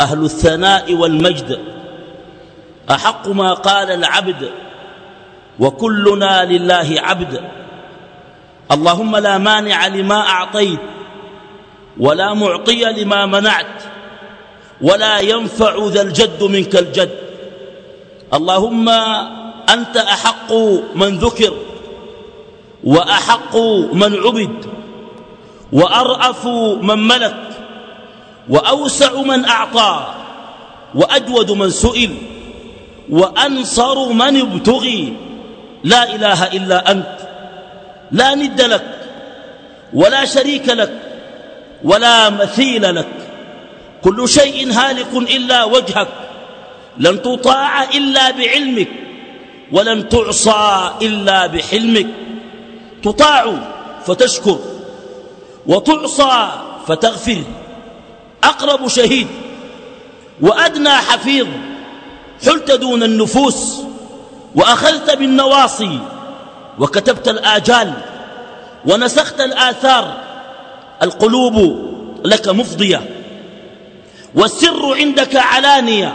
أهل الثناء والمجد. أحق ما قال العبد وكلنا لله عبد. اللهم لا مانع لما أعطيت ولا معطي لما منعت ولا ينفع ذا الجد منك الجد. اللهم أنت أحق من ذكر وأحق من عبد وأرأف من ملك. وأوسع من أعطى وأجود من سئل وأنصر من ابتغي لا إله إلا أنت لا ند لك ولا شريك لك ولا مثيل لك كل شيء هالك إلا وجهك لن تطاع إلا بعلمك ولن تعصى إلا بحلمك تطاع فتشكر وتعصى فتغفر. أقرب شهيد وأدنى حفيظ حلت دون النفوس وأخذت بالنواصي وكتبت الآجال ونسخت الآثار القلوب لك مفضية والسر عندك علانية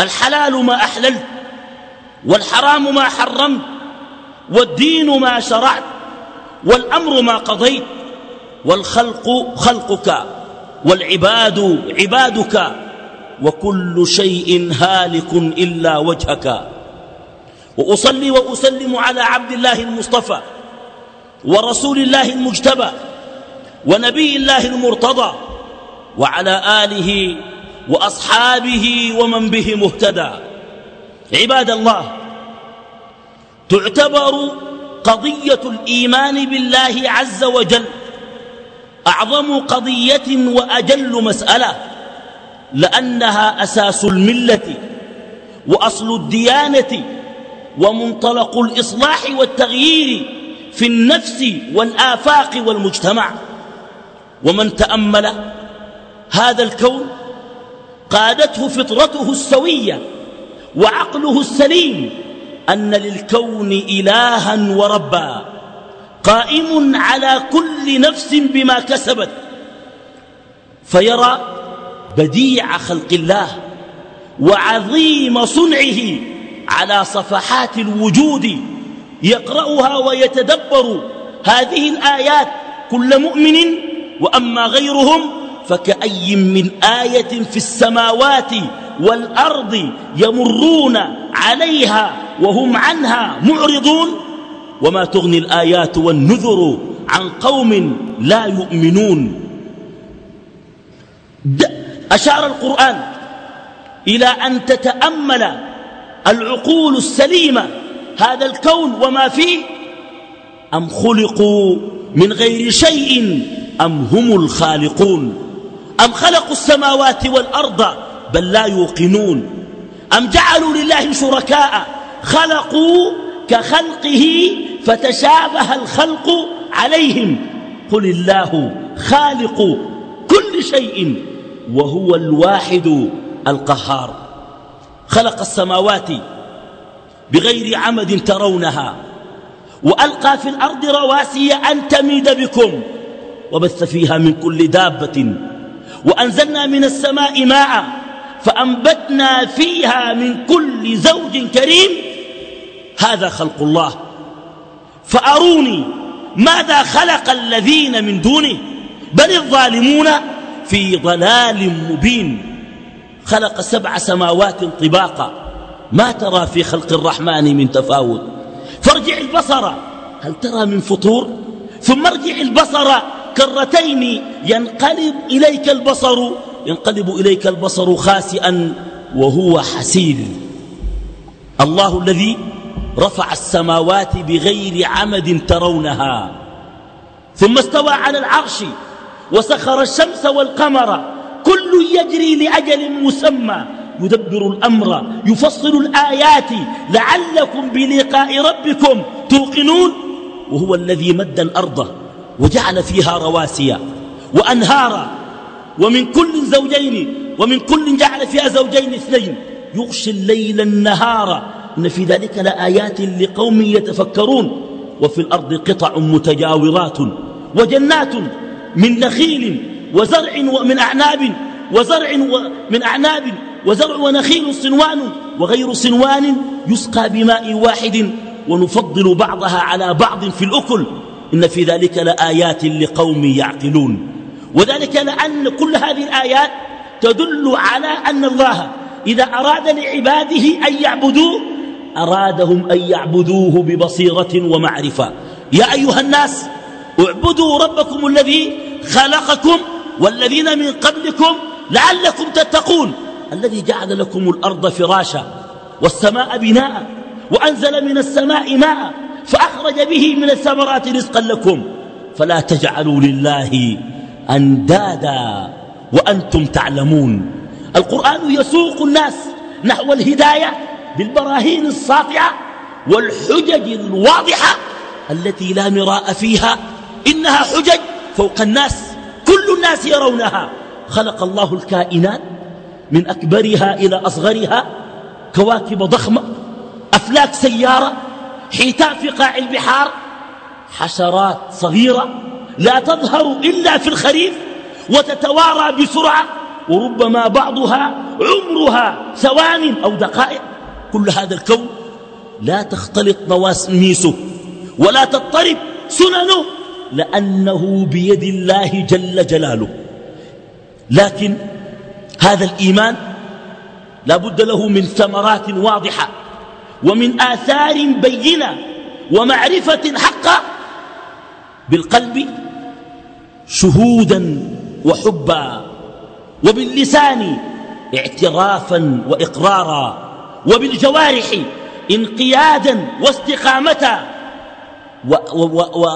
الحلال ما أحللت والحرام ما حرمت والدين ما شرعت والأمر ما قضيت والخلق خلقك والعباد عبادك وكل شيء هالك إلا وجهك. وأصلي وأسلم على عبد الله المصطفى ورسول الله المجتبى ونبي الله المرتضى وعلى آله وأصحابه ومن به مهتدى. عباد الله تعتبر قضية الإيمان بالله عز وجل أعظم قضية وأجل مسألة لأنها أساس الملة وأصل الديانة ومنطلق الإصلاح والتغيير في النفس والآفاق والمجتمع. ومن تأمل هذا الكون قادته فطرته السوية وعقله السليم أن للكون إلها وربا. قائم على كل نفس بما كسبت فيرى بديع خلق الله وعظيم صنعه على صفحات الوجود يقرأها ويتدبر. هذه الآيات كل مؤمن وأما غيرهم فكأي من آية في السماوات والأرض يمرون عليها وهم عنها معرضون؟ وما تغني الآيات والنذر عن قوم لا يؤمنون. أشار القرآن إلى أن تتأمل العقول السليمة. هذا الكون وما فيه؟ أم خلقوا من غير شيء أم هم الخالقون؟ أم خلقوا السماوات والأرض بل لا يوقنون؟ أم جعلوا لله شركاء خلقوا كخلقه فتشابه الخلق عليهم. قل الله خالق كل شيء وهو الواحد القهار. خلق السماوات بغير عمد ترونها وألقى في الأرض رواسي أن تميد بكم وبث فيها من كل دابة وأنزلنا من السماء ماء فأنبتنا فيها من كل زوج كريم هذا خلق الله. فأروني ماذا خلق الذين من دونه بل الظالمون في ضلال مبين. خلق سبع سماوات طباقا. ما ترى في خلق الرحمن من تفاوت. فارجع البصر. هل ترى من فطور؟ ثم ارجع البصر. كرتين ينقلب إليك البصر. ينقلب إليك البصر خاسئا. وهو حسير. الله الذي رفع السماوات بغير عمد ترونها. ثم استوى على العرش وسخر الشمس والقمر. كل يجري لأجل مسمى. يدبر الأمر يفصل الآيات. لعلكم بلقاء ربكم توقنون. وهو الذي مد الأرض وجعل فيها رواسي وأنهارا ومن كل زوجين ومن كل جعل فيها زوجين اثنين. يغشي الليل النهار. إن في ذلك لآيات لقوم يتفكرون. وفي الأرض قطع متجاورات وجنات من نخيل وزرع ومن أعناب وزرع من أعناب وزرع ونخيل صنوان وغير صنوان يسقى بماء واحد ونفضل بعضها على بعض في الأكل. إن في ذلك لآيات لقوم يعقلون. وذلك لأن كل هذه الآيات تدل على أن الله إذا أراد لعباده أن يعبدوه أرادهم أن يعبدوه ببصيرة ومعرفة. يا أيها الناس اعبدوا ربكم الذي خلقكم والذين من قبلكم لعلكم تتقون الذي جعل لكم الأرض فراشا والسماء بناء وأنزل من السماء ماء فأخرج به من الثمرات رزقا لكم. فلا تجعلوا لله أندادا وأنتم تعلمون. القرآن يسوق الناس نحو الهداية بالبراهين الساطعة والحجج الواضحة التي لا مراء فيها إنها حجج فوق الناس كل الناس يرونها. خلق الله الكائنات من أكبرها إلى أصغرها كواكب ضخمة أفلاك سيارة حيتان في قاع البحار حشرات صغيرة لا تظهر إلا في الخريف وتتوارى بسرعة وربما بعضها عمرها ثوان أو دقائق. كل هذا الكون لا تختلط نواسميسه ولا تضطرب سننه لأنه بيد الله جل جلاله. لكن هذا الإيمان لا بد له من ثمرات واضحة ومن آثار بينة ومعرفة حقة بالقلب شهودا وحبا وباللسان اعترافا وإقرارا. وبالجوارح انقيادا واستقامة. و و و و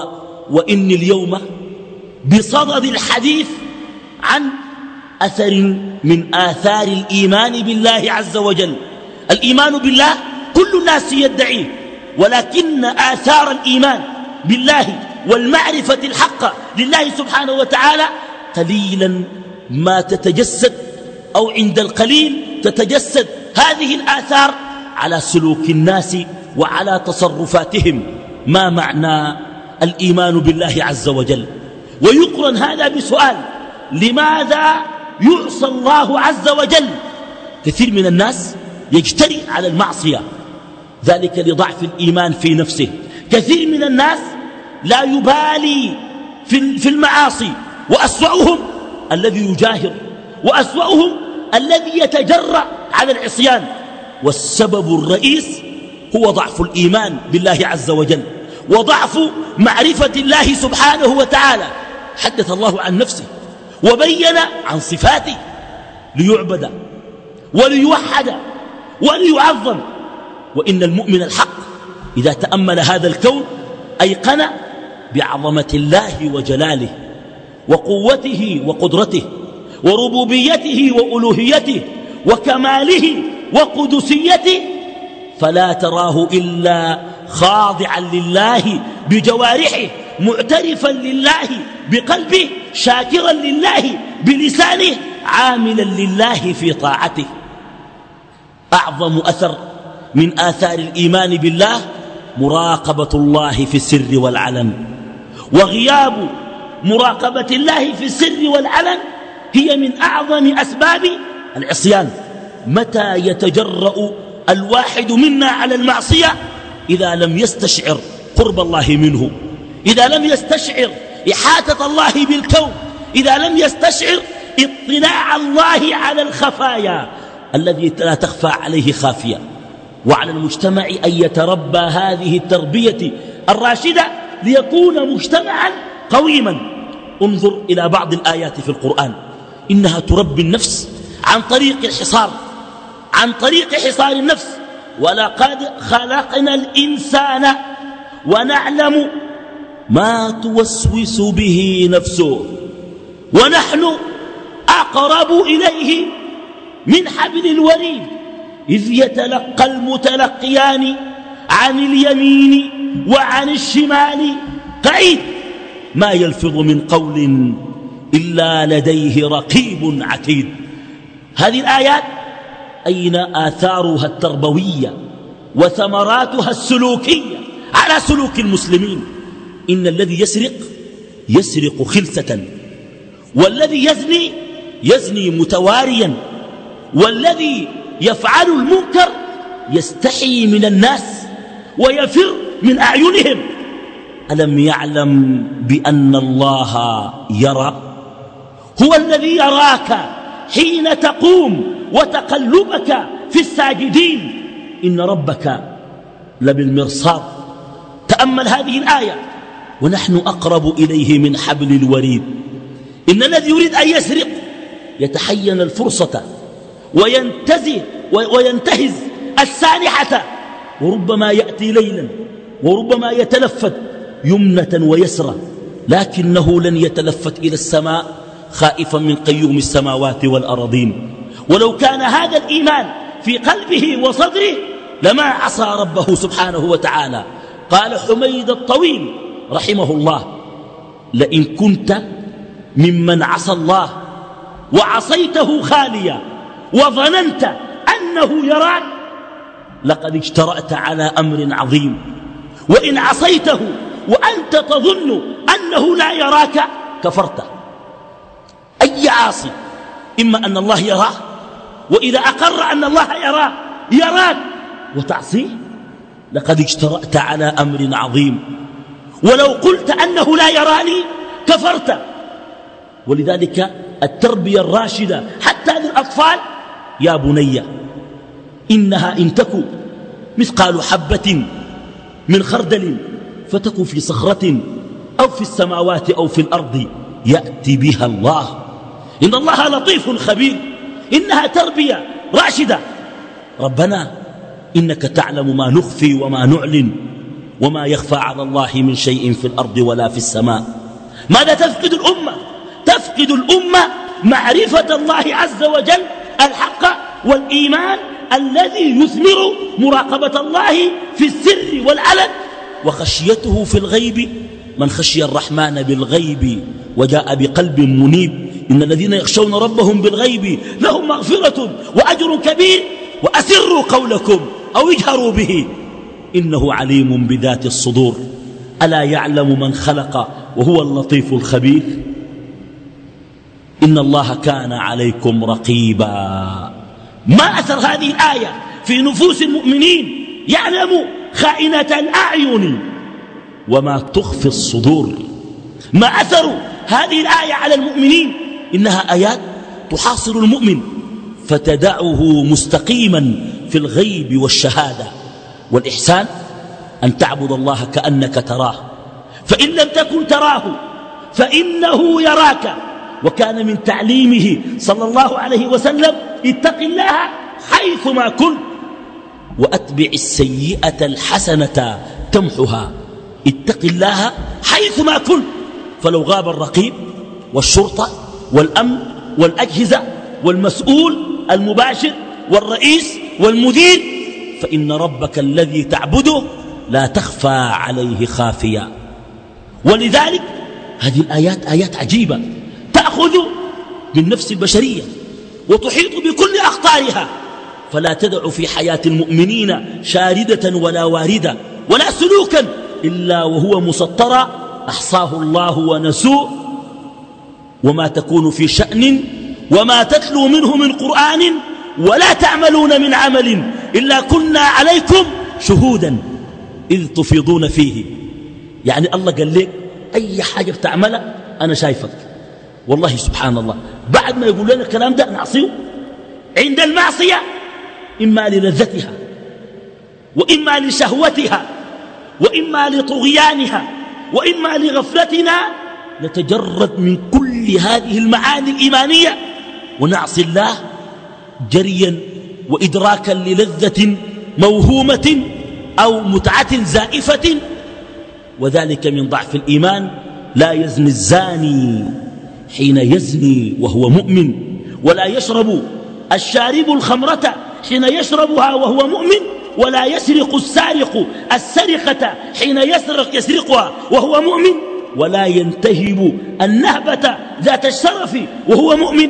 وإني اليوم بصدد الحديث عن أثر من آثار الإيمان بالله عز وجل. الإيمان بالله كل الناس يدعيه ولكن آثار الإيمان بالله والمعرفة الحقة لله سبحانه وتعالى قليلا ما تتجسد أو عند القليل تتجسد. هذه الآثار على سلوك الناس وعلى تصرفاتهم. ما معنى الإيمان بالله عز وجل؟ ويقرن هذا بسؤال لماذا يعصى الله عز وجل؟ كثير من الناس يجتري على المعصية ذلك لضعف الإيمان في نفسه. كثير من الناس لا يبالي في المعاصي وأسوأهم الذي يجاهر وأسوأهم الذي يتجرأ على العصيان. والسبب الرئيس هو ضعف الإيمان بالله عز وجل وضعف معرفة الله سبحانه وتعالى. حدث الله عن نفسه وبين عن صفاته ليعبد وليوحد وليعظم. وإن المؤمن الحق إذا تأمل هذا الكون أيقن بعظمة الله وجلاله وقوته وقدرته وربوبيته وألوهيته وكماله وقدسيته فلا تراه إلا خاضعا لله بجوارحه معترفا لله بقلبه شاكرا لله بلسانه عاملا لله في طاعته. أعظم أثر من آثار الإيمان بالله مراقبة الله في السر والعلن. وغياب مراقبة الله في السر والعلن هي من أعظم أسباب العصيان. متى يتجرأ الواحد منا على المعصية؟ إذا لم يستشعر قرب الله منه. إذا لم يستشعر إحاطة الله بالكون. إذا لم يستشعر اطلاع الله على الخفايا الذي لا تخفى عليه خافية. وعلى المجتمع أن يتربى هذه التربية الراشدة ليكون مجتمعا قويما. انظر إلى بعض الآيات في القرآن. إنها تربي النفس عن طريق الحصار عن طريق حصار النفس. ولقد خلقنا الإنسان ونعلم ما توسوس به نفسه ونحن أقرب إليه من حبل الوريد إذ يتلقى المتلقيان عن اليمين وعن الشمال قعيد. ما يلفظ من قول إلا لديه رقيب عتيد. هذه الآيات أين آثارها التربوية وثمراتها السلوكية على سلوك المسلمين؟ إن الذي يسرق يسرق خلسة والذي يزني يزني متواريا والذي يفعل المنكر يستحي من الناس ويفر من أعينهم. ألم يعلم بأن الله يرى؟ هو الذي يراك. حين تقوم وتقلبك في الساجدين. إن ربك لبالمرصاد. تأمل هذه الآية. ونحن أقرب إليه من حبل الوريد. إن الذي يريد أن يسرق يتحين الفرصة وينتزه وينتهز السانحة. وربما يأتي ليلا وربما يتلفت يمنة ويسرى لكنه لن يتلفت إلى السماء. خائفا من قيوم السماوات والأرضين ولو كان هذا الإيمان في قلبه وصدره لما عصى ربه سبحانه وتعالى. قال حميد الطويل رحمه الله لئن كنت ممن عصى الله وعصيته خاليا وظننت أنه يراك لقد اجترأت على أمر عظيم. وإن عصيته وأنت تظن أنه لا يراك كفرت. أي عاصي إما أن الله يراه وإذا أقر أن الله يراه يراك. وتعصيه؟ لقد اجترأت على أمر عظيم. ولو قلت أنه لا يراني كفرت. ولذلك التربية الراشدة حتى للأطفال يا بني إنها إن تكو مثقال حبة من خردل فتكو في صخرة أو في السماوات أو في الأرض يأتي بها الله. إن الله لطيف خبير إنها تربية راشدة. ربنا إنك تعلم ما نخفي وما نعلن وما يخفى على الله من شيء في الأرض ولا في السماء. ماذا تفقد الأمة؟ تفقد الأمة معرفة الله عز وجل الحق والإيمان الذي يثمر مراقبة الله في السر والعلن وخشيته في الغيب. من خشي الرحمن بالغيب وجاء بقلب منيب. إن الذين يخشون ربهم بالغيب لهم مغفرة وأجر كبير وأسروا قولكم أو اجهروا به. إنه عليم بذات الصدور. ألا يعلم من خلق وهو اللطيف الخبير. إن الله كان عليكم رقيبا. ما أثر هذه الآية في نفوس المؤمنين؟ يعلم خائنة الأعين وما تخفي الصدور. ما أثر هذه الآية على المؤمنين؟ إنها آيات تحاصر المؤمن فتدعه مستقيما في الغيب والشهادة والإحسان أن تعبد الله كأنك تراه. فإن لم تكن تراه فإنه يراك. وكان من تعليمه صلى الله عليه وسلم اتق الله حيثما كنت وأتبع السيئة الحسنة تمحها. اتق الله حيثما كنت. فلو غاب الرقيب والشرطة والأمن والأجهزة والمسؤول المباشر والرئيس والمدير فإن ربك الذي تعبده لا تخفى عليه خافيا ولذلك هذه الآيات آيات عجيبة. تأخذ بالنفس البشرية وتحيط بكل أخطارها. فلا تدع في حياة المؤمنين شاردة ولا واردة ولا سلوكا إلا وهو مسطرا أحصاه الله ونسوه. وما تكون في شأن وما تتلو منه من قرآن ولا تعملون من عمل إلا كنا عليكم شهودا إذ تفيضون فيه. يعني الله قال لك أي حاجة بتعملها أنا شايفك. والله سبحان الله. بعد ما يقول لنا الكلام ده نعصيه. عند المعصية إما للذتها وإما لشهوتها وإما لطغيانها وإما لغفلتنا نتجرد من كل هذه المعاني الإيمانية. ونعصي الله جريا وإدراكا للذة موهومة أو متعة زائفة. وذلك من ضعف الإيمان. لا يزني الزاني حين يزني وهو مؤمن. ولا يشرب الشارب الخمرة حين يشربها وهو مؤمن. ولا يسرق السارق السرقة حين يسرق يسرقها وهو مؤمن. ولا ينتهب النهبة ذات الشرف وهو مؤمن.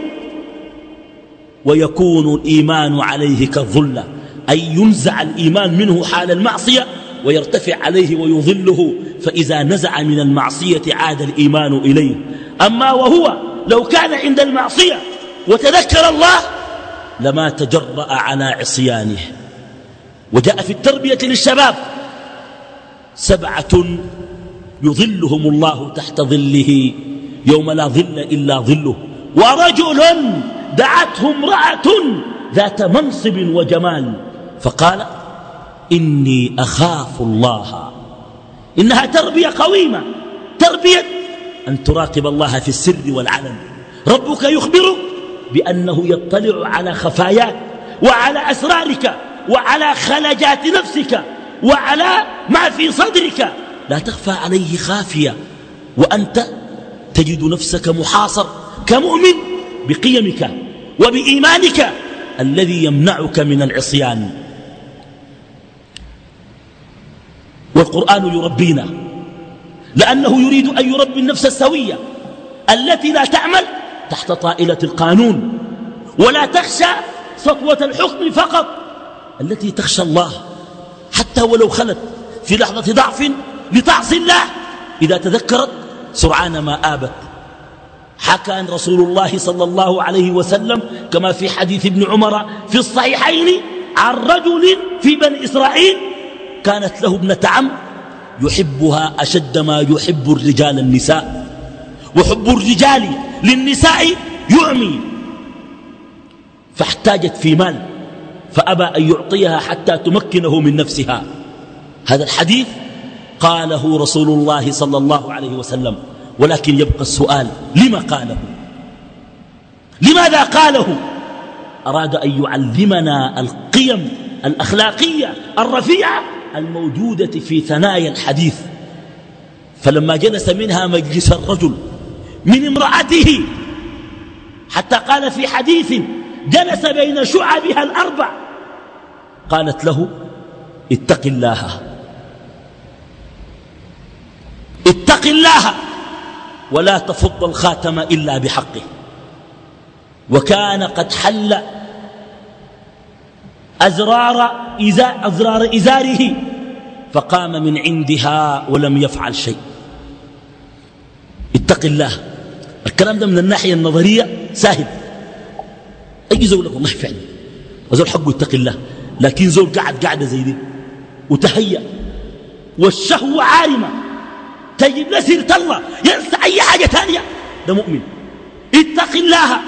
ويكون الإيمان عليه كالظلة أي ينزع الإيمان منه حال المعصية ويرتفع عليه ويظله فإذا نزع من المعصية عاد الإيمان إليه. أما وهو لو كان عند المعصية وتذكر الله لما تجرأ على عصيانه. وجاء في التربية للشباب سبعة يظلهم الله تحت ظله يوم لا ظل إلا ظله. ورجل دعته امرأة ذات منصب وجمال فقال إني أخاف الله. إنها تربية قويمة تربية أن تراقب الله في السر والعلن. ربك يخبرك بأنه يطلع على خفاياك وعلى أسرارك وعلى خلجات نفسك وعلى ما في صدرك. لا تخفى عليه خافية وأنت تجد نفسك محاصر كمؤمن بقيمك وبإيمانك الذي يمنعك من العصيان. والقرآن يربينا لأنه يريد أن يربي النفس السوية التي لا تعمل تحت طائلة القانون ولا تخشى سطوة الحكم فقط التي تخشى الله. حتى ولو خلت في لحظة ضعف لتعصي الله. إذا تذكرت سرعان ما آبت. حكى عن رسول الله صلى الله عليه وسلم كما في حديث ابن عمر في الصحيحين عن رجل في بني إسرائيل كانت له ابنة عم يحبها أشد ما يحب الرجال النساء. وحب الرجال للنساء يعمي. فاحتاجت في مال فأبى أن يعطيها حتى تمكنه من نفسها. هذا الحديث قاله رسول الله صلى الله عليه وسلم ولكن يبقى السؤال لما قاله؟ لماذا قاله؟ أراد أن يعلمنا القيم الأخلاقية الرفيعة الموجودة في ثنايا الحديث. فلما جلس منها مجلس الرجل من امرأته حتى قال في حديث جلس بين شعبها الأربع قالت له اتق الله. اتق الله ولا تفض الخاتم إلا بحقه. وكان قد حل أزرار, أزرار إزاره فقام من عندها ولم يفعل شيء. اتق الله. الكلام ده من الناحية النظرية سهل أي زول لك والله فعلا وزول حقه يتق الله. لكن زول قعد قعدة زي دي. وتهيأ. والشهوة عارمة. تجد له سيرة الله ينسى أي حاجة ثانية. ده مؤمن. اتق الله.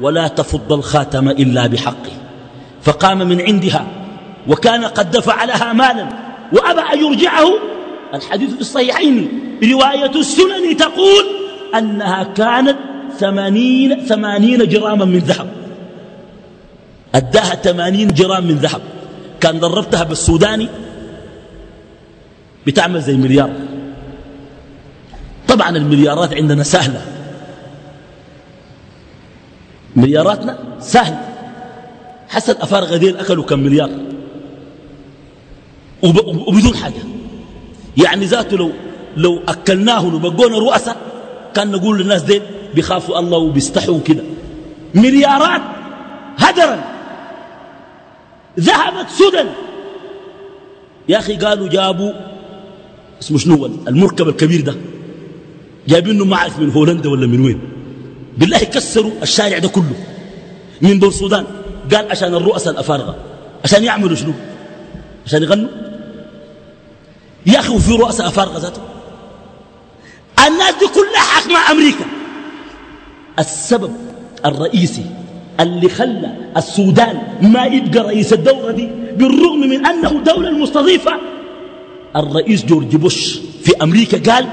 ولا تفض الخاتم إلا بحقه. فقام من عندها وكان قد دفع لها مالا وأبى أن يرجعه. الحديث في الصحيحين رواية السنن تقول أنها كانت ثمانين, ثمانين جراما من ذهب. أداها ثمانين جرام من ذهب. كان ضربتها بالسوداني بتعمل زي مليار. طبعا المليارات عندنا سهلة. ملياراتنا سهل. حسن أفارغ ديل أكلوا كم مليار. وبدون حاجة. يعني ذاته لو لو أكلناه وبقونا رؤساء كان نقول للناس ديل بيخافوا الله وبيستحوا كده مليارات هدرا. ذهبت سدى. يا أخي قالوا جابوا اسمه شنو المركب الكبير ده. جايبينه ما أعرف من هولندا ولا من وين. بالله كسروا الشارع ده كله. من دول السودان. قال عشان الرؤساء الأفارقة. عشان يعملوا شنو؟ عشان يغنوا. يا أخي وفي رؤساء أفارقة ذاته الناس دي كلها حكمة أمريكا. السبب الرئيسي اللي خلى السودان ما يبقى رئيس الدورة دي بالرغم من أنه دولة المستضيفة الرئيس جورج بوش في أمريكا قال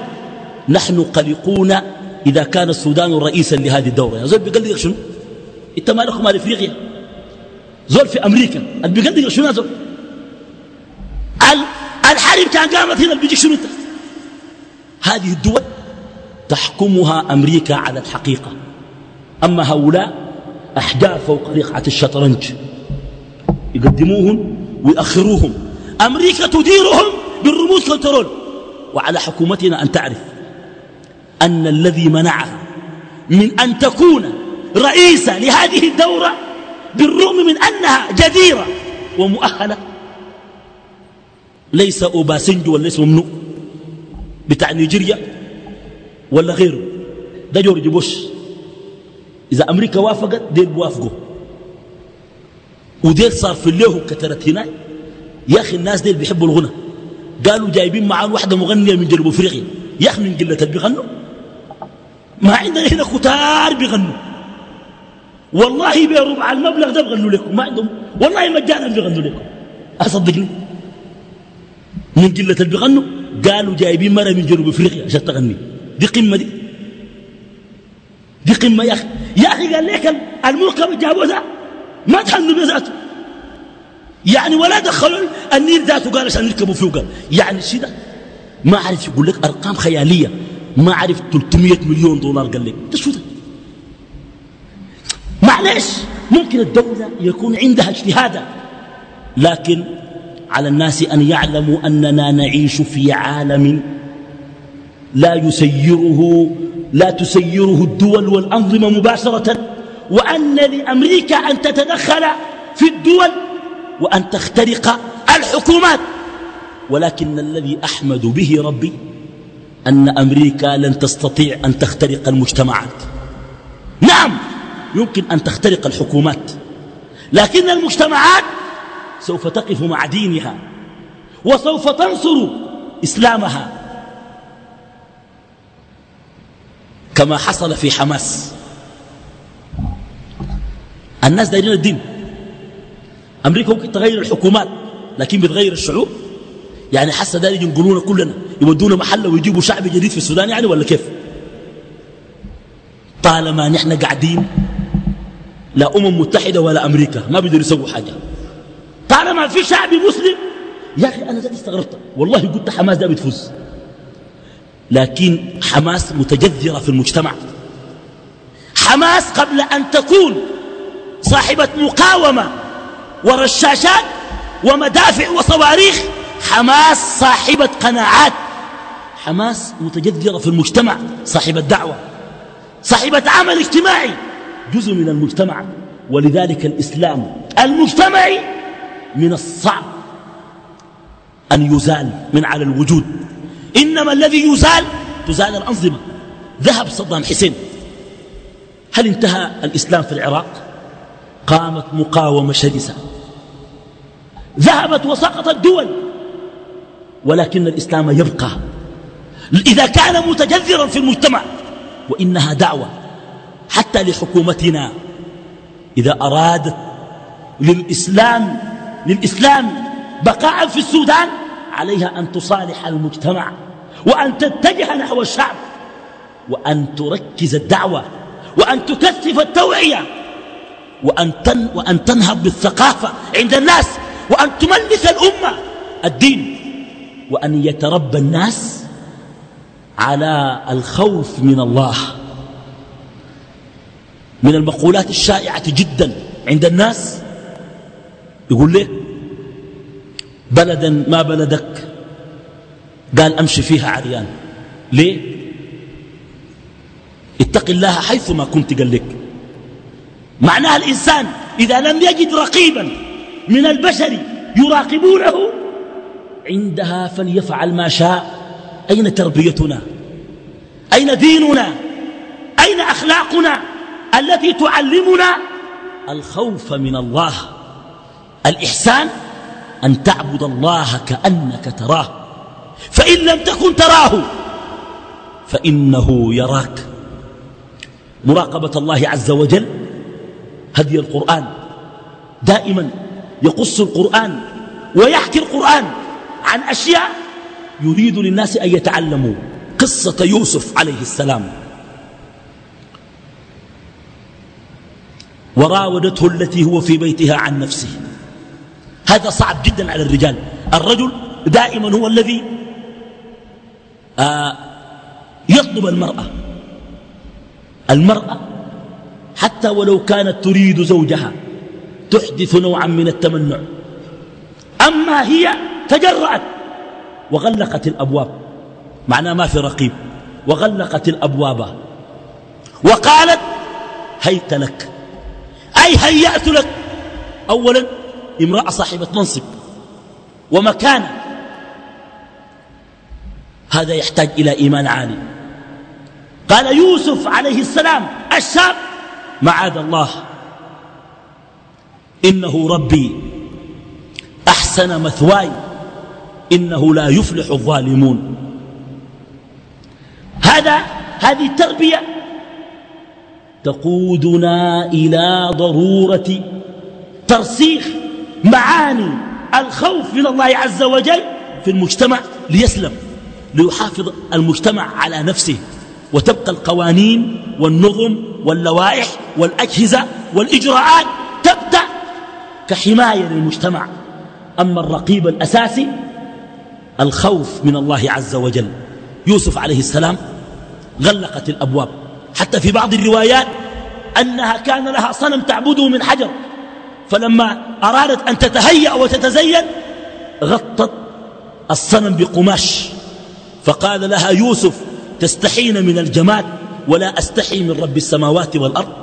نحن قلقون إذا كان السودان رئيسا لهذه الدورة. يا زول بيقلق شنو؟ أنت مالك مال إفريقيا. زول في أمريكا. اللي بيقلق شنو زول؟ الحرب كان قامت هنا بيجي شنو هذه الدول تحكمها أمريكا على الحقيقة. أما هؤلاء أحجار فوق رقعة الشطرنج. يقدموهم ويأخروهم أمريكا تديرهم بالرموز كنترول. وعلى حكومتنا أن تعرف أن الذي منعها من أن تكون رئيسة لهذه الدورة بالرغم من أنها جديرة ومؤهلة. ليس أوباسنجو ولا اسمه منو؟ بتاع نيجيريا ولا غيره. ده جورج بوش. إذا أمريكا وافقت ديل بوافقوا وديل صار في الليل كترت هناك. يا أخي الناس ديل بيحبوا الغنى. قالوا جايبين معاهم واحدة مغنية من جنوب أفريقيا. يا أخي من قلة بيغنوا ما عندنا هنا كتار بيغنوا. والله بربع المبلغ ده بيغنوا لكم ما عندهم. والله مجانا بيغنوا لكم. أصدقني من قلة اللي بيغنوا قالوا جايبين مرة من جنوب أفريقيا عشان تغني. دي قمة دي. دي قمة يا أخي. يا أخي قال لك المركب جابوه ده ما تحنوا بذاته يعني ولا دخلوا النيل ذاته قال عشان يركبوا فيه قال يعني الشيء ده؟ ما عارف يقول لك أرقام خيالية. ما عارف 300 مليون دولار قال لك ده شو ده معلش ممكن الدولة يكون عندها اجتهادا لكن على الناس أن يعلموا أننا نعيش في عالم لا يسيره لا تسيره الدول والأنظمة مباشرة وأن لأمريكا أن تتدخل في الدول وأن تخترق الحكومات. ولكن الذي أحمد به ربي أن أمريكا لن تستطيع أن تخترق المجتمعات. نعم يمكن أن تخترق الحكومات لكن المجتمعات سوف تقف مع دينها وسوف تنصر إسلامها. كما حصل في حماس. الناس دايرين الدين. أمريكا ممكن تغير الحكومات لكن بتغير الشعوب. يعني حاسة داري ينقلونا كلنا يودونا محل ويجيبوا شعب جديد في السودان يعني ولا كيف؟ طالما نحن قاعدين لا أمم متحدة ولا أمريكا ما بيقدروا يسووا حاجة. طالما في شعب مسلم يا أخي أنا ذات استغربت والله قلت حماس ده بتفوز. لكن حماس متجذرة في المجتمع. حماس قبل أن تكون صاحبة مقاومة ورشاشات ومدافع وصواريخ حماس صاحبة قناعات. حماس متجذرة في المجتمع صاحبة دعوة صاحبة عمل اجتماعي. جزء من المجتمع ولذلك الإسلام المجتمعي من الصعب أن يزال من على الوجود. إنما الذي يزال تزال الأنظمة. ذهب صدام حسين. هل انتهى الإسلام في العراق؟ قامت مقاومة شرسة ذهبت وسقطت دول. ولكن الإسلام يبقى. إذا كان متجذرا في المجتمع وإنها دعوة حتى لحكومتنا. إذا أرادت للإسلام للإسلام بقاء في السودان عليها أن تصالح المجتمع وأن تتجه نحو الشعب وأن تركز الدعوة وأن تكثف التوعية وأن, تن وأن تنهض بالثقافة عند الناس وأن تملك الأمة. الدين وأن يتربى الناس على الخوف من الله من المقولات الشائعة جدا عند الناس. يقول لك بلدا ما بلدك؟ قال أمشي فيها عريان. ليه؟ اتق الله حيثما كنت قال لك. معناها الإنسان إذا لم يجد رقيبا من البشر يراقبونه عندها فليفعل ما شاء. أين تربيتنا؟ أين ديننا؟ أين أخلاقنا التي تعلمنا الخوف من الله؟ الإحسان أن تعبد الله كأنك تراه. فإن لم تكن تراه فإنه يراك. مراقبة الله عز وجل هدي القرآن. دائما يقص القرآن ويحكي القرآن. عن أشياء يريد للناس أن يتعلموا قصة يوسف عليه السلام. وراودته التي هو في بيتها عن نفسه. هذا صعب جدا على الرجال. الرجل دائما هو الذي آه يطلب المرأة. المرأة حتى ولو كانت تريد زوجها تحدث نوعا من التمنع. أما هي تجرأت. وغلقت الأبواب. معناه ما في رقيب. وغلقت الأبواب. وقالت هيت لك. أي هيأت لك. أولا امرأة صاحبة منصب. ومكانة هذا يحتاج إلى إيمان عالي. قال يوسف عليه السلام الشاب. معاذ الله. إنه ربي أحسن مثواي. إنه لا يفلح الظالمون. هذا هذه التربية تقودنا إلى ضرورة ترسيخ معاني الخوف من الله عز وجل في المجتمع ليسلم ليحافظ المجتمع على نفسه وتبقى القوانين والنظم واللوائح والأجهزة والإجراءات تبدأ كحماية للمجتمع. أما الرقيب الأساسي الخوف من الله عز وجل. يوسف عليه السلام غلقت الأبواب. حتى في بعض الروايات أنها كان لها صنم تعبده من حجر. فلما أرادت أن تتهيأ وتتزين غطت الصنم بقماش. فقال لها يوسف تستحين من الجمال ولا أستحي من رب السماوات والأرض؟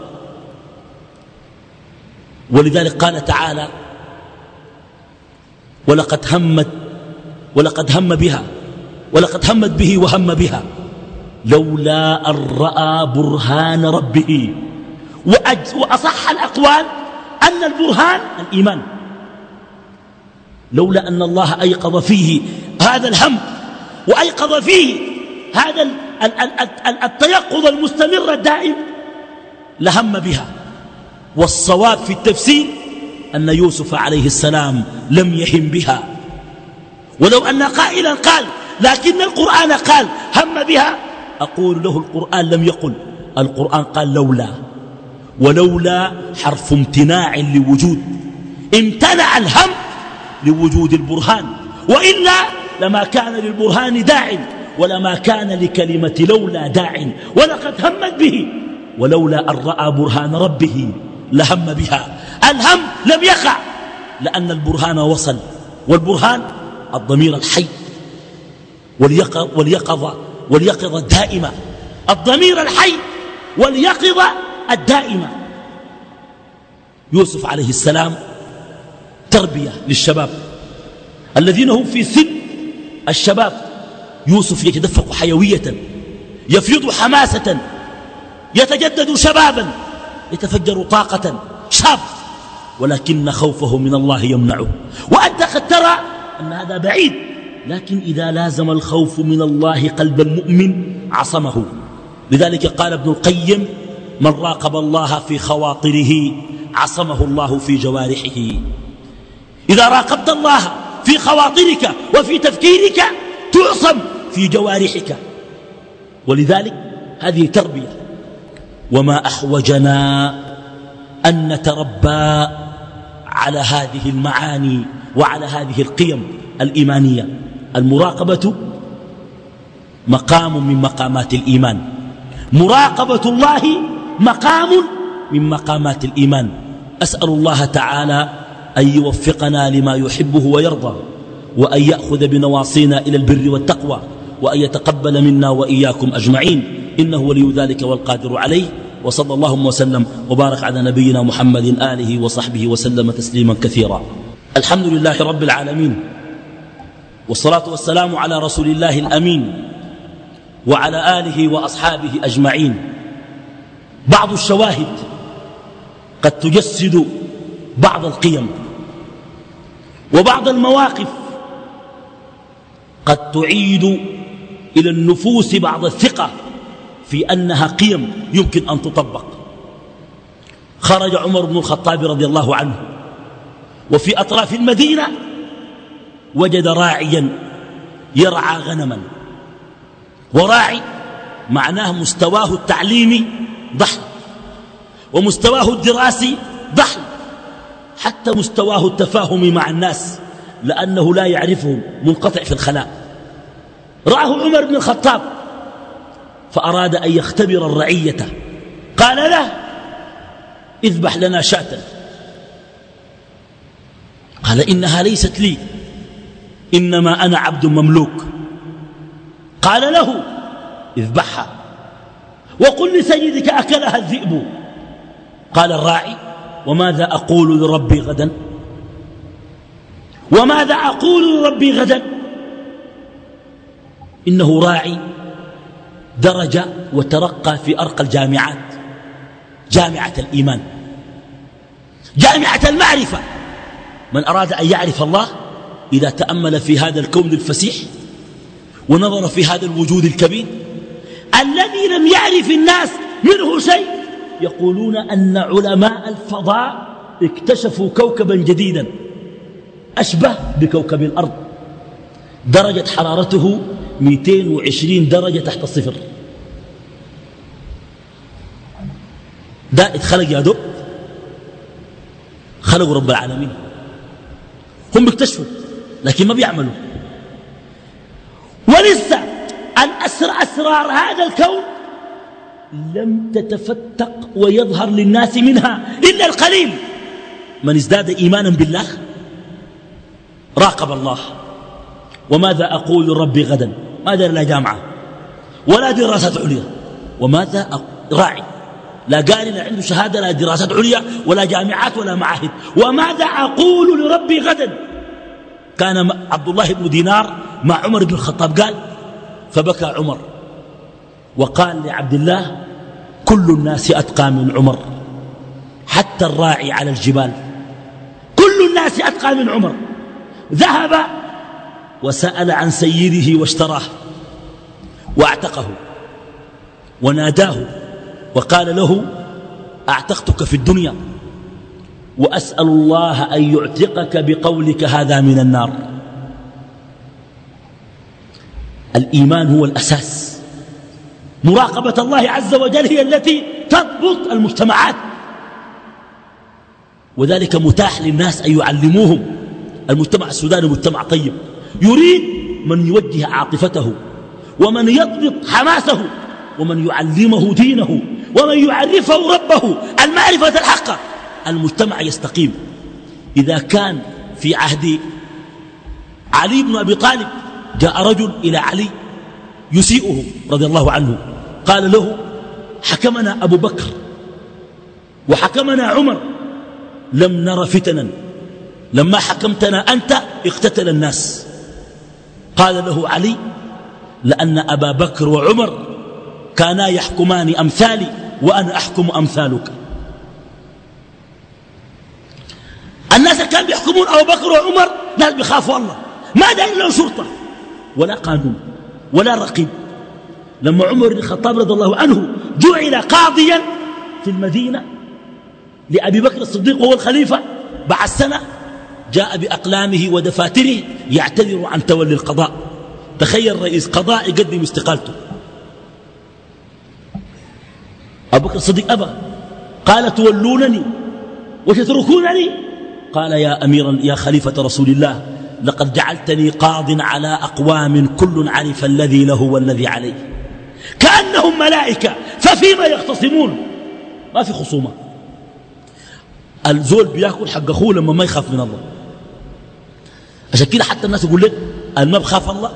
ولذلك قال تعالى ولقد همت ولقد هم بها ولقد همت به وهم بها. لولا أن رأى برهان ربه. وأصح الأقوال أن البرهان الإيمان. لولا أن الله أيقظ فيه هذا الهم وأيقظ فيه هذا التيقظ المستمر الدائم لهم بها. والصواب في التفسير أن يوسف عليه السلام لم يهم بها. ولو أن قائلا قال لكن القرآن قال هم بها؟ أقول له القرآن لم يقل. القرآن قال لولا. ولولا حرف امتناع لوجود. امتنع الهم لوجود البرهان. وإلا لما كان للبرهان داع ولما كان لكلمة لولا داع ولقد همت به. ولولا أن رأى برهان ربه لهم بها. الهم لم يقع لأن البرهان وصل. والبرهان الضمير الحي واليقظة واليقظة الدائمة الضمير الحي واليقظة الدائمة. يوسف عليه السلام تربية للشباب. الذين هم في سن الشباب. يوسف يتدفق حيوية يفيض حماسة يتجدد شبابا يتفجر طاقة شاب. ولكن خوفه من الله يمنعه. وأنت قد ترى أن هذا بعيد. لكن إذا لازم الخوف من الله قلب المؤمن عصمه. لذلك قال ابن القيم من راقب الله في خواطره عصمه الله في جوارحه. إذا راقبت الله في خواطرك وفي تفكيرك تعصم في جوارحك. ولذلك هذه تربية وما أحوجنا أن نتربى على هذه المعاني وعلى هذه القيم الإيمانية. المراقبة مقام من مقامات الإيمان. مراقبة الله مقام من مقامات الإيمان. أسأل الله تعالى أن يوفقنا لما يحبه ويرضى وأن يأخذ بنواصينا إلى البر والتقوى وأن يتقبل منا وإياكم أجمعين. إنه ولي ذلك والقادر عليه. وصلى اللهم وسلم وبارك على نبينا محمد آله وصحبه وسلم تسليما كثيرا. الحمد لله رب العالمين والصلاة والسلام على رسول الله الأمين وعلى آله وأصحابه أجمعين. بعض الشواهد قد تجسد بعض القيم وبعض المواقف قد تعيد إلى النفوس بعض الثقة في أنها قيم يمكن أن تطبق. خرج عمر بن الخطاب رضي الله عنه وفي أطراف المدينة وجد راعيا يرعى غنما. وراعي معناه مستواه التعليمي ضحل ومستواه الدراسي ضحل حتى مستواه التفاهم مع الناس لأنه لا يعرفهم منقطع في الخلاء. رآه عمر بن الخطاب فأراد أن يختبر الرعية. قال له اذبح لنا شاة. قال إنها ليست لي. إنما أنا عبد مملوك. قال له اذبحها وقل لسيدك أكلها الذئب. قال الراعي وماذا أقول لربي غدا؟ وماذا أقول لربي غدا؟ إنه راعي درج وترقى في أرقى الجامعات جامعة الإيمان جامعة المعرفة. من أراد أن يعرف الله إذا تأمل في هذا الكون الفسيح ونظر في هذا الوجود الكبير. الذي لم يعرف الناس منه شيء يقولون أن علماء الفضاء اكتشفوا كوكبا جديدا أشبه بكوكب الأرض. درجة حرارته 220 درجة تحت الصفر. ده اتخلق يا دوب خلقوا رب العالمين. هم بيكتشفوا لكن ما بيعملوا. ولسه الأسر أسرار هذا الكون لم تتفتق ويظهر للناس منها إلا القليل. من ازداد إيمانا بالله راقب الله. وماذا أقول ربي غدا؟ ما دار لا جامعة ولا دراسات عليا. وماذا راعي؟ لا قال لا عنده شهادة لا دراسات عليا ولا جامعات ولا معاهد. وماذا أقول لربي غدا؟ كان عبد الله بن دينار مع عمر بن الخطاب قال فبكى عمر. وقال لعبد الله كل الناس أتقى من عمر حتى الراعي على الجبال. كل الناس أتقى من عمر. ذهب وسأل عن سيده واشتراه واعتقه وناداه. وقال له أعتقتك في الدنيا وأسأل الله أن يعتقك بقولك هذا من النار. الإيمان هو الأساس. مراقبة الله عز وجل هي التي تضبط المجتمعات. وذلك متاح للناس أن يعلموهم. المجتمع السوداني مجتمع طيب. يريد من يوجه عاطفته ومن يضبط حماسه ومن يعلمه دينه. ومن يعرفه ربه المعرفة الحقة المجتمع يستقيم. إذا كان في عهد علي بن أبي طالب جاء رجل إلى علي يسيئه رضي الله عنه. قال له حكمنا أبو بكر وحكمنا عمر لم نر فتنا. لما حكمتنا أنت اقتتل الناس. قال له علي لأن أبا بكر وعمر كانا يحكمان أمثالي وأنا أحكم أمثالك. الناس كانوا بيحكمون أبو بكر وعمر ناس بيخافوا الله. ما داير له شرطة ولا قانون ولا رقيب. لما عمر بن الخطاب رضي الله عنه جعل قاضيا في المدينة لأبي بكر الصديق وهو الخليفة بعد سنة جاء بأقلامه ودفاتره يعتذر عن تولي القضاء. تخيل رئيس قضاء يقدم استقالته. أبو بكر الصديق أبى قال تولونني وتتركونني. قال يا أميرا يا خليفة رسول الله لقد جعلتني قاض على أقوام كل عرف الذي له والذي عليه. كأنهم ملائكة ففيما يختصمون؟ ما في خصومة. الزول بياكل حق أخوه لما ما يخاف من الله. عشان كده حتى الناس يقول لك ما بخاف الله.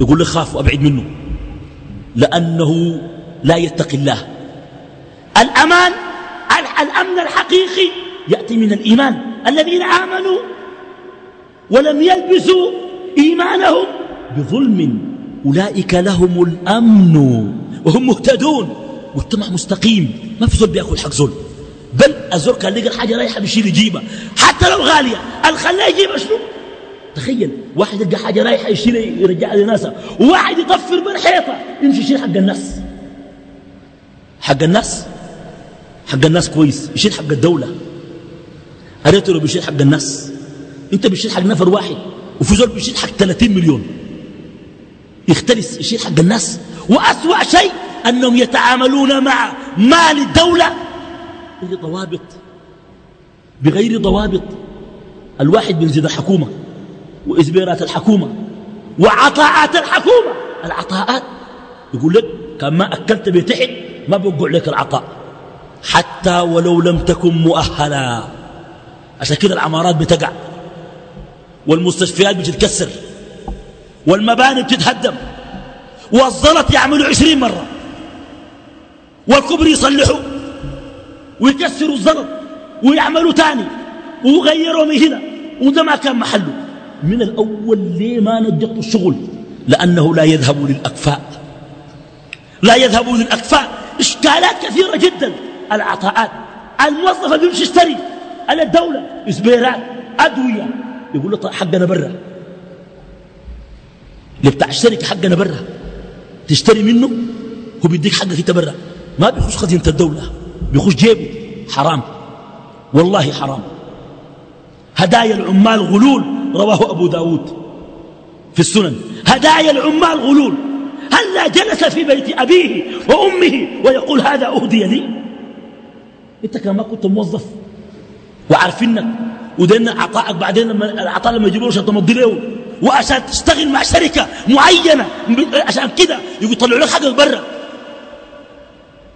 يقول لك خاف وأبعد منه. لأنه لا يتقي الله. الأمان الأمن الحقيقي يأتي من الإيمان. الذين آمنوا ولم يلبسوا إيمانهم بظلم أولئك لهم الأمن وهم مهتدون. مجتمع مستقيم ما في زول بياكل حق زول بل الزول كان لقى الحاجة رايحة بيشيل يجيبها. حتى لو غالية الخلاه يجيبها شنو؟ تخيل واحد يلقى حاجة رايحة يشيل يرجعها لناسها. وواحد يطفر بالحيطة يمشي يشيل حق الناس. حق الناس حق الناس كويس يشيل حق الدولة. أريته لو بيشيل حق الناس. أنت بيشيل حق نفر واحد وفي زول بيشيل حق 30 مليون. يختلس يشيل حق الناس. وأسوأ شيء أنهم يتعاملون مع مال الدولة بغير ضوابط. بغير ضوابط. الواحد بينزل الحكومة وإزبيرات الحكومة وعطاءات الحكومة. العطاءات. يقول لك كان ما أكلت بيتحد ما بوقع لك العطاء. حتى ولو لم تكن مؤهلا. عشان كده العمارات بتقع. والمستشفيات بتتكسر. والمباني بتتهدم. والزلط يعملوا عشرين مرة. والكبر يصلحوا. ويكسروا الزلط ويعملوا تاني. ويغيروا من هنا. وده ما كان محله. من الأول ليه ما نجطوا الشغل؟ لأنه لا يذهب للأكفاء. لا يذهب للأكفاء. إشكالات كثيرة جدا. العطاءات الموظف بيمشي يشتري على الدولة إسبيرات أدوية. يقول له طيب حقنا برا. اللي بتاع الشركة حقنا برا. تشتري منه هو بيديك حقك انت برا. ما بيخش خزينة الدولة. بيخش جيبه حرام. والله حرام. هدايا العمال غلول. رواه أبو داود في السنن. هدايا العمال غلول. هلا جلس في بيت أبيه وأمه ويقول هذا أهدي لي أنت كما كنت موظف وعارفينك ودينا عطائك بعدين لما العطاء لما يجيبوا عشان تمضي له. وعشان تشتغل مع شركة معينة عشان كده يطلعوا لك حاجة برا.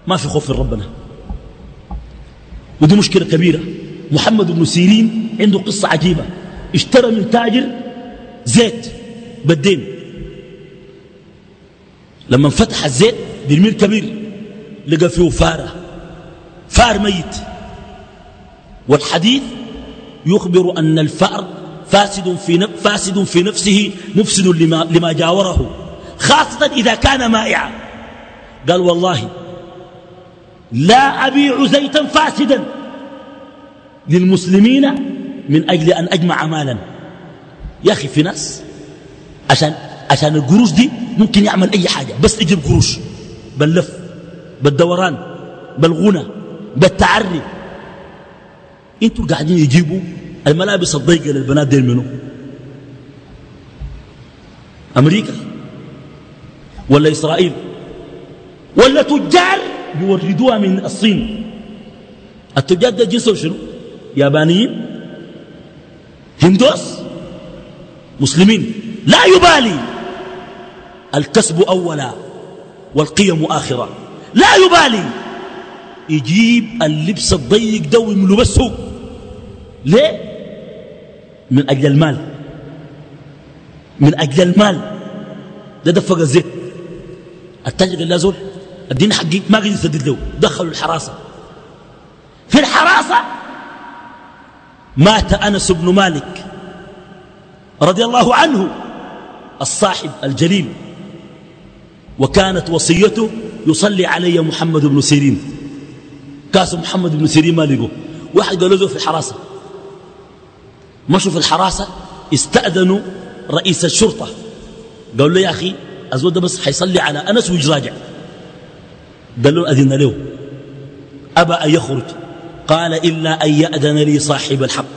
ما في خوف من ربنا. ودي مشكلة كبيرة. محمد بن سيرين عنده قصة عجيبة. اشترى من تاجر زيت بالدين. لما انفتح الزيت برميل كبير لقى فيه فارة فار ميت. والحديث يخبر أن الفأر فاسد في, فاسد في نفسه مفسد لما, لما جاوره. خاصة إذا كان مائعا. قال والله لا أبيع زيتا فاسدا للمسلمين من أجل أن أجمع مالا. يا أخي في ناس عشان, عشان القروش دي ممكن يعمل أي حاجة. بس يجيب قروش باللف بالدوران بالغنى بالتعري. أنتوا قاعدين يجيبوا الملابس الضيقة للبنات ديل منه أمريكا ولا إسرائيل ولا تجار بيوردوها من الصين. التجار ده جنسهم شنو؟ يابانيين هندوس مسلمين. لا يبالي. الكسب أولا والقيم آخرا. لا يبالي. يجيب اللبس الضيق ده ويملو بس هو ليه؟ من أجل المال. من أجل المال. ده دفق الزيت. التاجر قال لا زول الدين حقي. ما قدر يسدد له. دخلوا الحراسة. في الحراسة مات أنس بن مالك رضي الله عنه الصاحب الجليل. وكانت وصيته يصلي علي محمد بن سيرين. كاس محمد بن سيرين ما لقوا. واحد قال له في الحراسة. مشوا في الحراسة؟ استأذنوا رئيس الشرطة. قالوا له يا أخي ده بس حيصلي على أنس ويجراجع قال له أذن له. أبى أن يخرج. قال إلا أن يأذن لي صاحب الحق.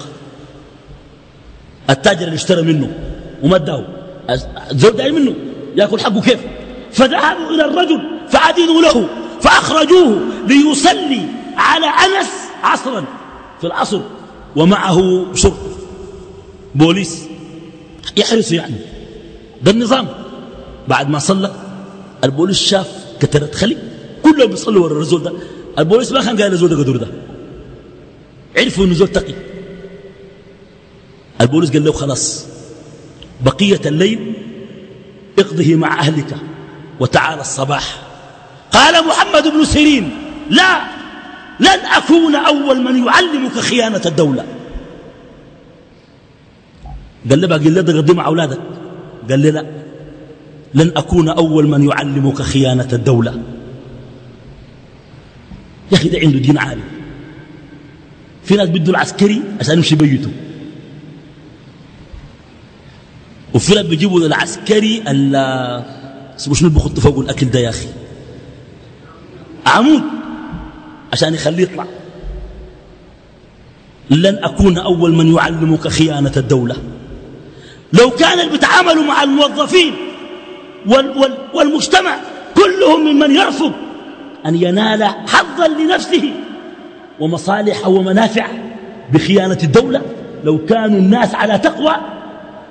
التاجر اللي اشترى منه وما اداه الزول داعي منه. يأكل حقه كيف؟ فذهبوا إلى الرجل فأذنوا له فأخرجوه ليصلي على أنس عصرا في العصر ومعه شرطة بوليس يحرس يعني. ده النظام. بعد ما صلى البوليس شاف كترت خلي كلهم بيصلوا ورا الرجل ده. البوليس ما كان قال الزول ده قدر ده. عرفوا إنه زول تقي. البوليس قال له خلاص بقية الليل اقضه مع أهلك. وتعالى الصباح. قال محمد بن سيرين لا لن أكون أول من يعلمك خيانة الدولة. قال لي باقي ده قضي مع أولادك. قال لي لا لن أكون أول من يعلمك خيانة الدولة. يا أخي ده عنده دين عالي. في ناس بده العسكري عشان يمشي بيته وفي ناس بيجيبوا العسكري شنو بخط فوق الأكل ده يا أخي. عمود عشان يخليه يطلع. لن أكون أول من يعلمك خيانة الدولة. لو كان بيتعاملوا مع الموظفين وال وال والمجتمع كلهم ممن يرفض أن ينال حظا لنفسه ومصالح ومنافع بخيانة الدولة لو كانوا الناس على تقوى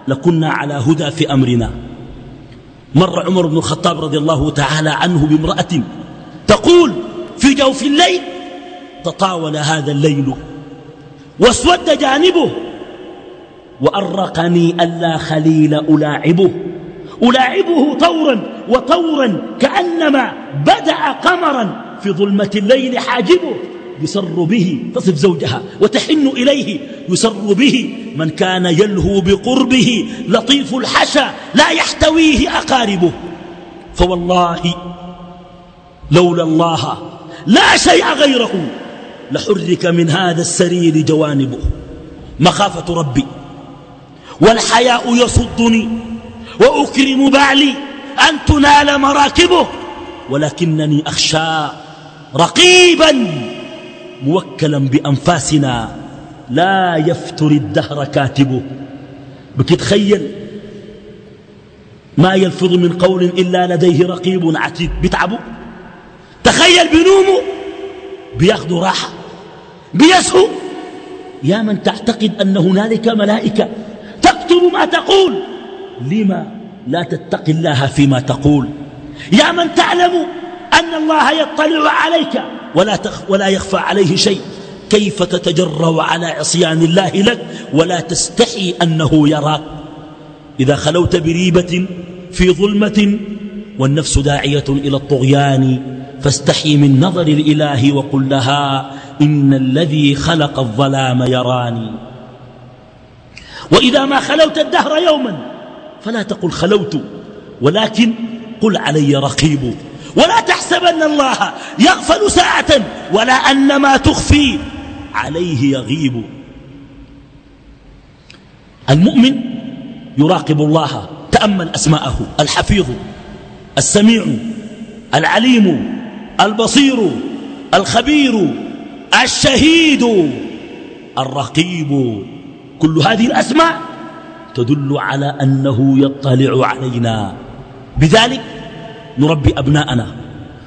لكنا على هدى في أمرنا. مر عمر بن الخطاب رضي الله تعالى عنه بامرأة تقول في جوف الليل تطاول هذا الليل واسود جانبه وأرقني ألا خليل ألاعبه ألاعبه طورا وطورا كأنما بدأ قمرا في ظلمة الليل حاجبه. يسر به تصف زوجها وتحن إليه يسر به. من كان يلهو بقربه لطيف الحشا لا يحتويه أقاربه. فوالله لولا الله لا شيء غيره لحرك من هذا السرير جوانبه. مخافة ربي. والحياء يصدني وأكرم بعلي أن تنال مراكبه ولكنني أخشى رقيبا. موكلا بأنفاسنا لا يفتر الدهر كاتبه. بتتخيل؟ ما يلفظ من قول إلا لديه رقيب عتيد. بتعبه؟ تخيل بنومه بياخذوا راحة بيسهو يا من تعتقد أن هنالك ملائكة تكتب ما تقول لما لا تتقي الله فيما تقول؟ يا من تعلم أن الله يطلع عليك ولا, تخ ولا يخفى عليه شيء. كيف تتجرأ على عصيان الله لك ولا تستحي أنه يراك؟ إذا خلوت بريبة في ظلمة والنفس داعية إلى الطغيان فاستحي من نظر الإله وقل لها إن الذي خلق الظلام يراني. وإذا ما خلوت الدهر يوما فلا تقل خلوت ولكن قل علي رقيب. ولا تحسبن الله يغفل ساعة ولا أن ما تخفي عليه يغيب. المؤمن يراقب الله تأمل أسماءه الحفيظ السميع العليم البصير الخبير الشهيد الرقيب. كل هذه الأسماء تدل على أنه يطلع علينا. بذلك نربي أبناءنا.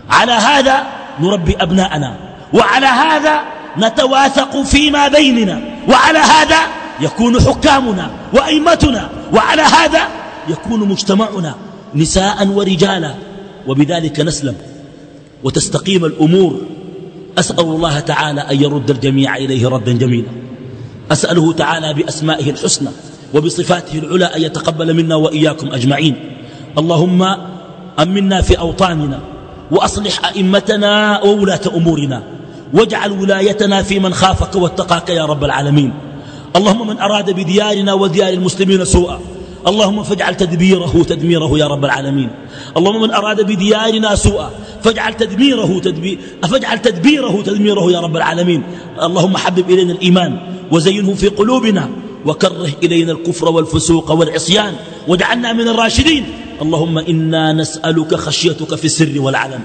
على هذا نربي أبناءنا. وعلى هذا نتواثق فيما بيننا. وعلى هذا يكون حكامنا وأئمتنا. وعلى هذا يكون مجتمعنا نساء ورجالا. وبذلك نسلم وتستقيم الأمور. أسأل الله تعالى أن يرد الجميع إليه ردا جميلا. أسأله تعالى بأسمائه الحسنى وبصفاته العلى أن يتقبل منا وإياكم أجمعين. اللهم أمنا في أوطاننا؟ وأصلح أئمتنا وولاة أمورنا. واجعل ولايتنا في من خافك واتقاك يا رب العالمين. اللهم من أراد بديارنا وديار المسلمين سوءا. اللهم فاجعل تدبيره تدميره يا رب العالمين. اللهم من أراد بديارنا سوءا فاجعل تدميره تدبير فاجعل تدبيره تدميره يا رب العالمين. اللهم حبب إلينا الإيمان وزينه في قلوبنا وكره إلينا الكفر والفسوق والعصيان واجعلنا من الراشدين. اللهم إنا نسألك خشيتك في السر والعلن.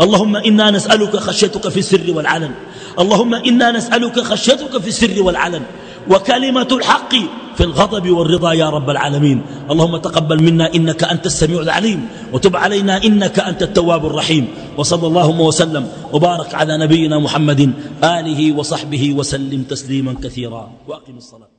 اللهم إنا نسألك خشيتك في السر والعلن. اللهم إنا نسألك خشيتك في السر والعلن. وكلمة الحق في الغضب والرضا يا رب العالمين. اللهم تقبل منا إنك أنت السميع العليم. وتب علينا إنك أنت التواب الرحيم. وصلى اللهم وسلم. وبارك على نبينا محمد. آله وصحبه وسلم تسليما كثيرا. وأقم الصلاة.